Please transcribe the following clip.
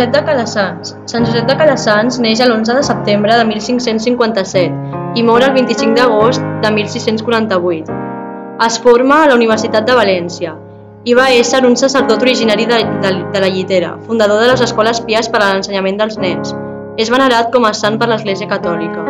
Josep de Calassanç Sant Josep de Calassanç neix l'11 de setembre de 1557 i mor el 25 d'agost de 1648. Es forma a la Universitat de València i va ésser un sacerdot originari de, de, de la Llitera, fundador de les escoles pies per a l'ensenyament dels nens. És venerat com a sant per l'Església Catòlica.